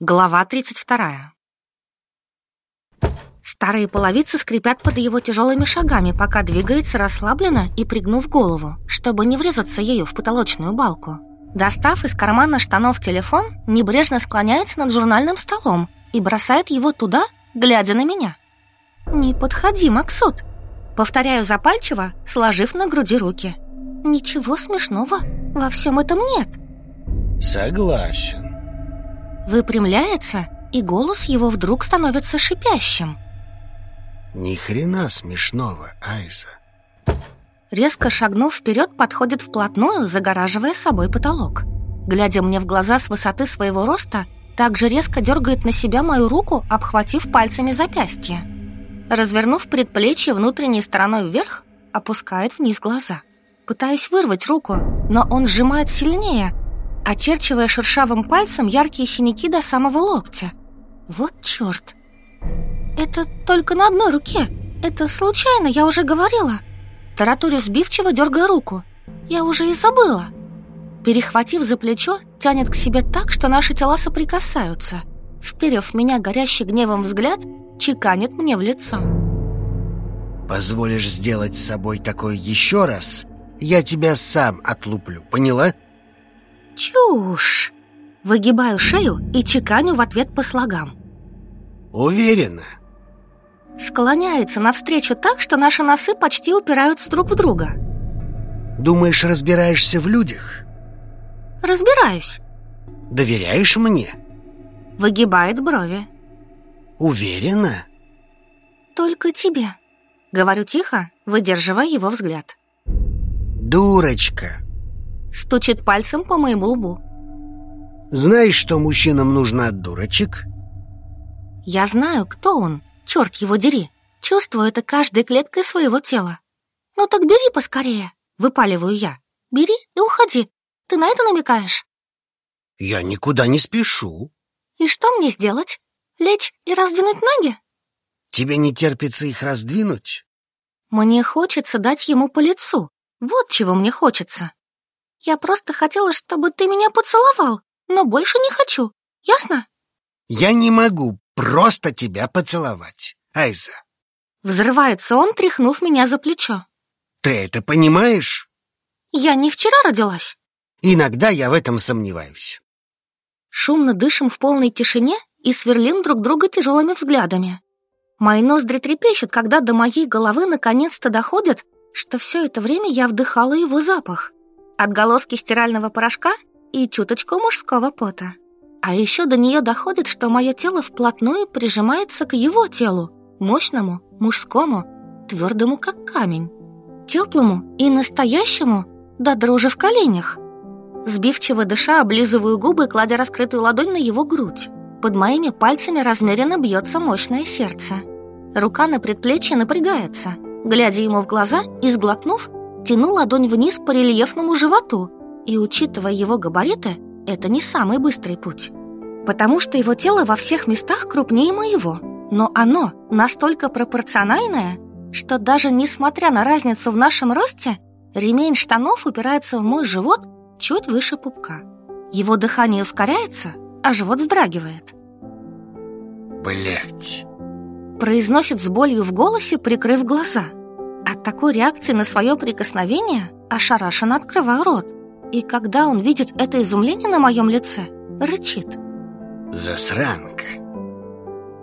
Глава 32. Старые половицы скрипят под его тяжелыми шагами, пока двигается расслабленно и пригнув голову, чтобы не врезаться ею в потолочную балку. Достав из кармана штанов телефон, небрежно склоняется над журнальным столом и бросает его туда, глядя на меня. «Не подходи, Максут!» Повторяю запальчиво, сложив на груди руки. «Ничего смешного во всем этом нет!» Согласен Выпрямляется, и голос его вдруг становится шипящим. Ни хрена смешного, Айза. Резко шагнув вперед, подходит вплотную, загораживая собой потолок. Глядя мне в глаза с высоты своего роста, также резко дергает на себя мою руку, обхватив пальцами запястье. Развернув предплечье внутренней стороной вверх, опускает вниз глаза. Пытаюсь вырвать руку, но он сжимает сильнее, очерчивая шершавым пальцем яркие синяки до самого локтя. Вот черт! Это только на одной руке. Это случайно, я уже говорила. Тараторю сбивчиво, дергая руку. Я уже и забыла. Перехватив за плечо, тянет к себе так, что наши тела соприкасаются. Вперев меня горящий гневом взгляд, чеканит мне в лицо. Позволишь сделать с собой такое еще раз, я тебя сам отлуплю, поняла? Чушь! Выгибаю шею и чеканю в ответ по слогам. Уверена? Склоняется навстречу так, что наши носы почти упираются друг в друга. Думаешь, разбираешься в людях? Разбираюсь. Доверяешь мне? Выгибает брови. Уверена? Только тебе. Говорю тихо, выдерживая его взгляд. Дурочка. Стучит пальцем по моему лбу. Знаешь, что мужчинам нужно от дурочек? Я знаю, кто он. Черт его дери. Чувствую это каждой клеткой своего тела. Ну так бери поскорее. Выпаливаю я. Бери и уходи. Ты на это намекаешь? Я никуда не спешу. И что мне сделать? Лечь и раздвинуть ноги? Тебе не терпится их раздвинуть? Мне хочется дать ему по лицу. Вот чего мне хочется. Я просто хотела, чтобы ты меня поцеловал, но больше не хочу. Ясно? Я не могу просто тебя поцеловать, Айза. Взрывается он, тряхнув меня за плечо. Ты это понимаешь? Я не вчера родилась. Иногда я в этом сомневаюсь. Шумно дышим в полной тишине и сверлим друг друга тяжелыми взглядами. Мои ноздри трепещут, когда до моей головы наконец-то доходит, что все это время я вдыхала его запах отголоски стирального порошка и чуточку мужского пота. А еще до нее доходит, что мое тело вплотную прижимается к его телу, мощному, мужскому, твердому, как камень, теплому и настоящему, до дрожи в коленях. Сбивчиво дыша, облизываю губы, кладя раскрытую ладонь на его грудь. Под моими пальцами размеренно бьется мощное сердце. Рука на предплечье напрягается. Глядя ему в глаза и сглотнув, тяну ладонь вниз по рельефному животу, и, учитывая его габариты, это не самый быстрый путь. Потому что его тело во всех местах крупнее моего, но оно настолько пропорциональное, что даже несмотря на разницу в нашем росте, ремень штанов упирается в мой живот чуть выше пупка. Его дыхание ускоряется, а живот вздрагивает. Блять. Произносит с болью в голосе, прикрыв глаза – от такой реакции на свое прикосновение ошарашенно открываю рот. И когда он видит это изумление на моем лице, рычит. Засранка.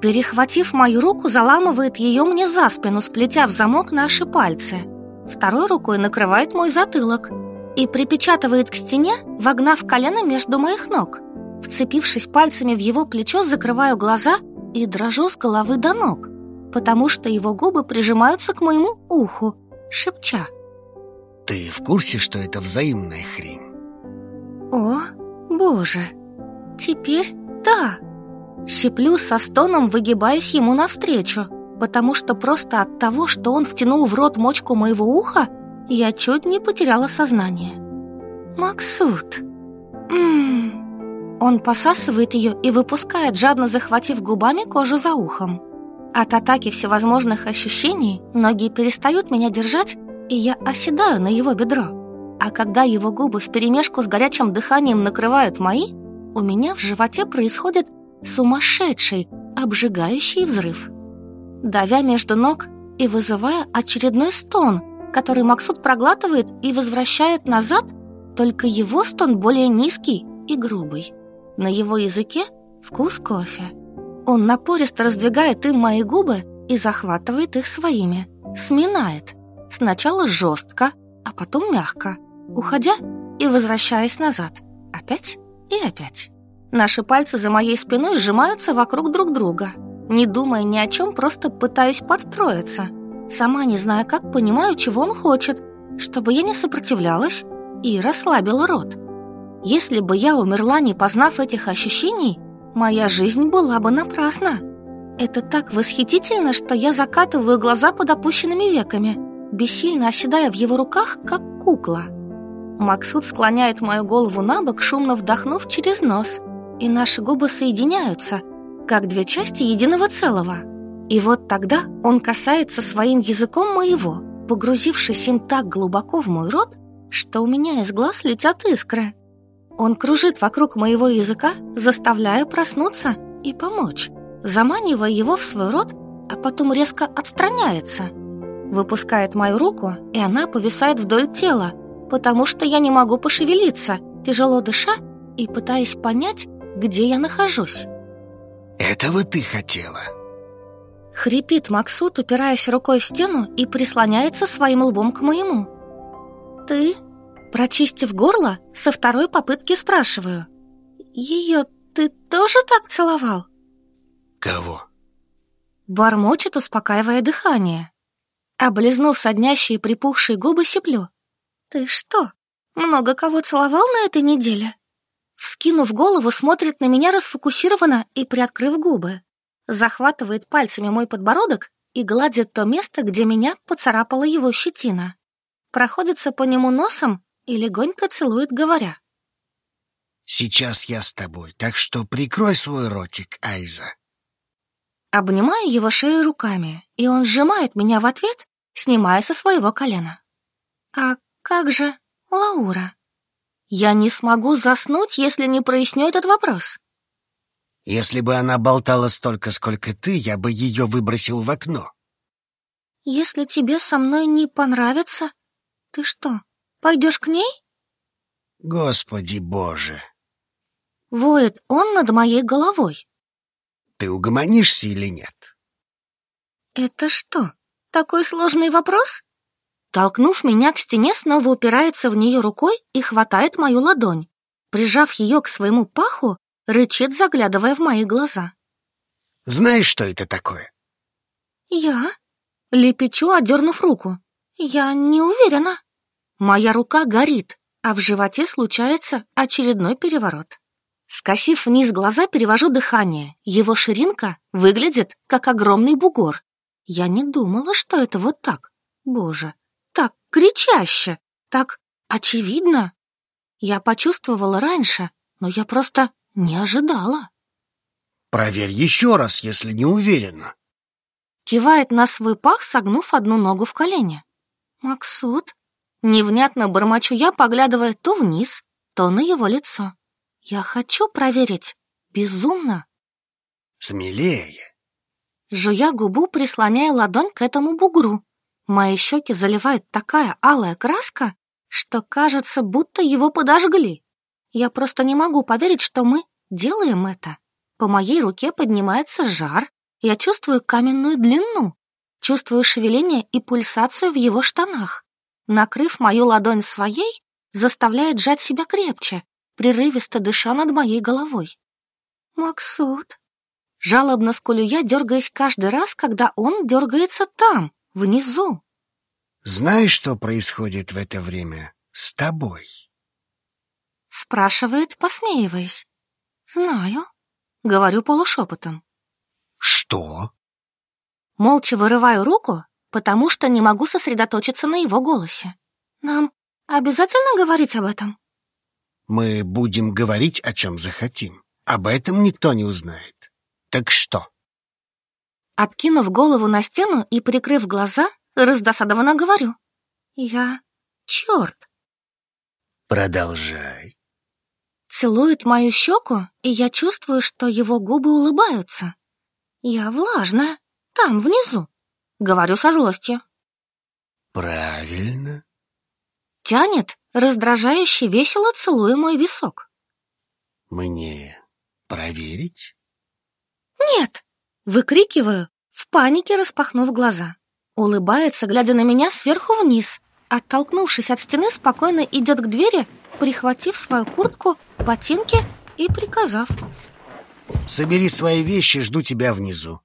Перехватив мою руку, заламывает ее мне за спину, сплетя в замок наши пальцы. Второй рукой накрывает мой затылок и припечатывает к стене, вогнав колено между моих ног. Вцепившись пальцами в его плечо, закрываю глаза и дрожу с головы до ног потому что его губы прижимаются к моему уху, шепча. Ты в курсе, что это взаимная хрень? О, боже, теперь да. Сиплю со стоном, выгибаясь ему навстречу, потому что просто от того, что он втянул в рот мочку моего уха, я чуть не потеряла сознание. Максут. Ммм. Он посасывает ее и выпускает, жадно захватив губами кожу за ухом. От атаки всевозможных ощущений ноги перестают меня держать, и я оседаю на его бедро. А когда его губы вперемешку с горячим дыханием накрывают мои, у меня в животе происходит Сумасшедший, обжигающий взрыв. Давя между ног и вызывая очередной стон, который Максут проглатывает и возвращает назад, только его стон более низкий и грубый. На его языке вкус кофе. Он напористо раздвигает им мои губы и захватывает их своими. Сминает. Сначала жестко, а потом мягко, уходя и возвращаясь назад. Опять и опять. Наши пальцы за моей спиной сжимаются вокруг друг друга. Не думая ни о чем, просто пытаюсь подстроиться. Сама не зная как, понимаю, чего он хочет, чтобы я не сопротивлялась и расслабила рот. Если бы я умерла, не познав этих ощущений, моя жизнь была бы напрасна. Это так восхитительно, что я закатываю глаза под опущенными веками, бессильно оседая в его руках, как кукла. Максут склоняет мою голову на бок, шумно вдохнув через нос, и наши губы соединяются, как две части единого целого. И вот тогда он касается своим языком моего, погрузившись им так глубоко в мой рот, что у меня из глаз летят искры. Он кружит вокруг моего языка, заставляя проснуться и помочь, заманивая его в свой рот, а потом резко отстраняется. Выпускает мою руку, и она повисает вдоль тела, потому что я не могу пошевелиться, тяжело дыша и пытаясь понять, где я нахожусь. «Этого ты хотела?» Хрипит Максут, упираясь рукой в стену и прислоняется своим лбом к моему. «Ты?» Прочистив горло, со второй попытки спрашиваю. «Ее ты тоже так целовал?» «Кого?» Бормочет, успокаивая дыхание. Облизнув соднящие припухшие губы, сиплю. «Ты что, много кого целовал на этой неделе?» Вскинув голову, смотрит на меня расфокусированно и приоткрыв губы. Захватывает пальцами мой подбородок и гладит то место, где меня поцарапала его щетина. Проходится по нему носом и легонько целует, говоря. «Сейчас я с тобой, так что прикрой свой ротик, Айза». Обнимаю его шею руками, и он сжимает меня в ответ, снимая со своего колена. «А как же Лаура?» Я не смогу заснуть, если не проясню этот вопрос. Если бы она болтала столько, сколько ты, я бы ее выбросил в окно. Если тебе со мной не понравится, ты что, пойдешь к ней? Господи боже! Воет он над моей головой. Ты угомонишься или нет? Это что, такой сложный вопрос? Толкнув меня к стене, снова упирается в нее рукой и хватает мою ладонь. Прижав ее к своему паху, рычит, заглядывая в мои глаза. «Знаешь, что это такое?» «Я?» Лепечу, одернув руку. «Я не уверена». Моя рука горит, а в животе случается очередной переворот. Скосив вниз глаза, перевожу дыхание. Его ширинка выглядит, как огромный бугор. Я не думала, что это вот так. Боже, так кричаще, так очевидно. Я почувствовала раньше, но я просто не ожидала. Проверь еще раз, если не уверена. Кивает на свой пах, согнув одну ногу в колени. Максут? Невнятно бормочу я, поглядывая то вниз, то на его лицо. Я хочу проверить. Безумно. Смелее. Жуя губу, прислоняя ладонь к этому бугру, Мои щеки заливает такая алая краска, что кажется, будто его подожгли. Я просто не могу поверить, что мы делаем это. По моей руке поднимается жар, я чувствую каменную длину, чувствую шевеление и пульсацию в его штанах. Накрыв мою ладонь своей, заставляет сжать себя крепче, прерывисто дыша над моей головой. «Максут!» Жалобно скулю я, дергаясь каждый раз, когда он дергается там, внизу. Знаешь, что происходит в это время с тобой? Спрашивает, посмеиваясь. Знаю. Говорю полушепотом. Что? Молча вырываю руку, потому что не могу сосредоточиться на его голосе. Нам обязательно говорить об этом? Мы будем говорить, о чем захотим. Об этом никто не узнает. Так что? Откинув голову на стену и прикрыв глаза, раздосадованно говорю. Я... черт. Продолжай. Целует мою щеку, и я чувствую, что его губы улыбаются. Я влажная, там, внизу. Говорю со злостью. Правильно. Тянет, раздражающе весело целуя мой висок. Мне проверить? Нет! Выкрикиваю, в панике распахнув глаза. Улыбается, глядя на меня сверху вниз. Оттолкнувшись от стены, спокойно идет к двери, прихватив свою куртку, ботинки и приказав. Собери свои вещи, жду тебя внизу.